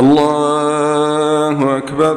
الله أكبر.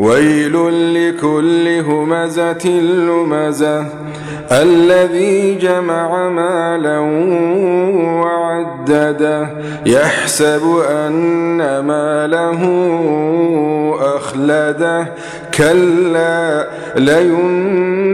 ويل لكل همزة لمزة الذي جمع مالا وعدده يحسب أن ماله أخلده كلا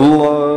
Allah.